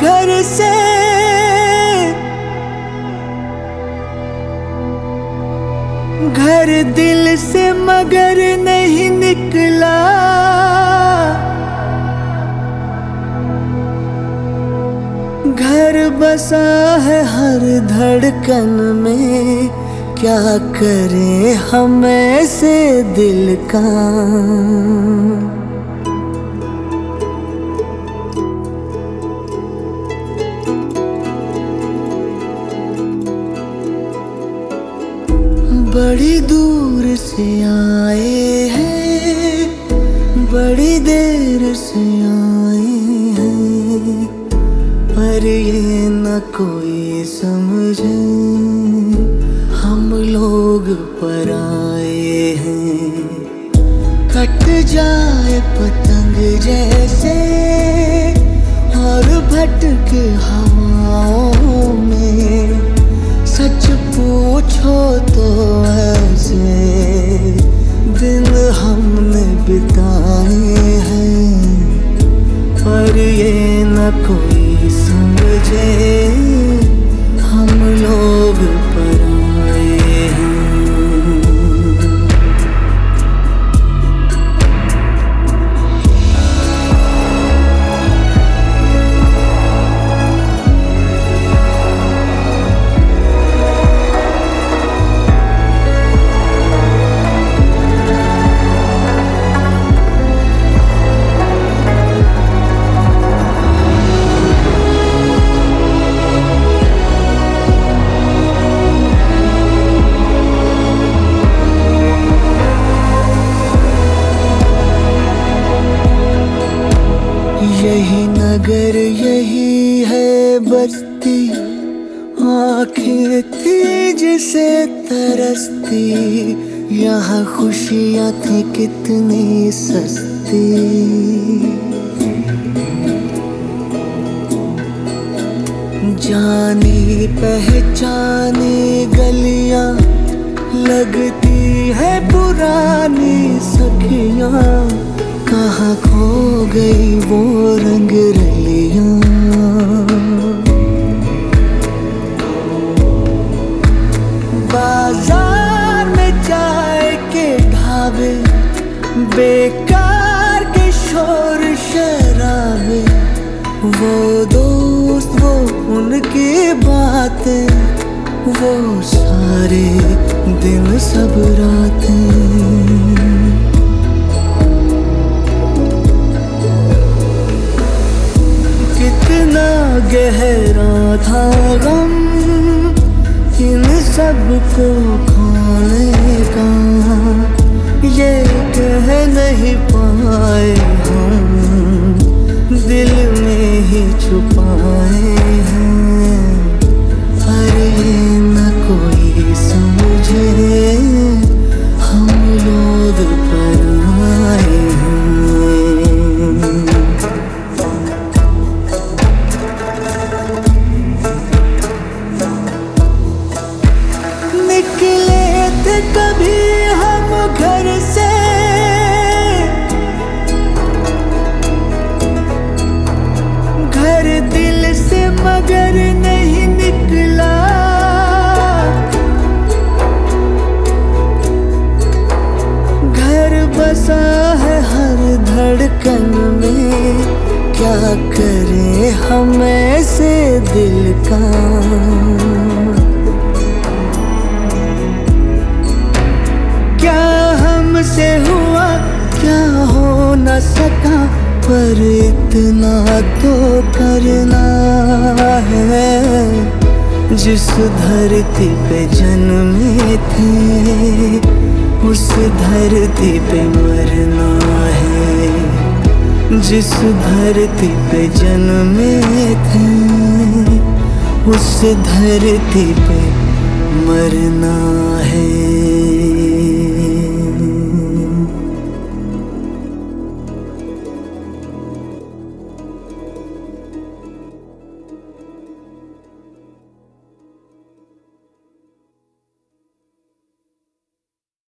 घर से। घर दिल से मगर नहीं निकला। घर बसा है हर धड़कन में। क्या करें हम ऐसे दिल का? बड़ी दूर से आए हैं, बड़ी देर से आए हैं। पर ये न कोई समझे, हम लोग पर आए हैं। कट जाए पतंग जैसे, और भटके हवाओं में। सच पूछो तो कोई समझे। यही नगर यही है बस्ती। आँखें थी जिसे तरसती। यहाँ खुशियाँ थी कितनी सस्ती। जानी पहचानी गलियाँ लगती है गई वो रंग रलियाँ। बाज़ार में चाय के ढाबे, बेकार के शोर शराबे। वो दोस्त, वो उनकी बातें, वो सारे दिन सब रातें। गहरा था गम इन सबको खोने का। ये कह धड़कन में क्या करें हम ऐसे दिल का? क्या हमसे हुआ, क्या हो न सका? पर इतना तो करना है। जिस धरती पे जन्मे थे, उस धरती पे मरना जिस धरती पे जन्मे थे उस धरती पे मरना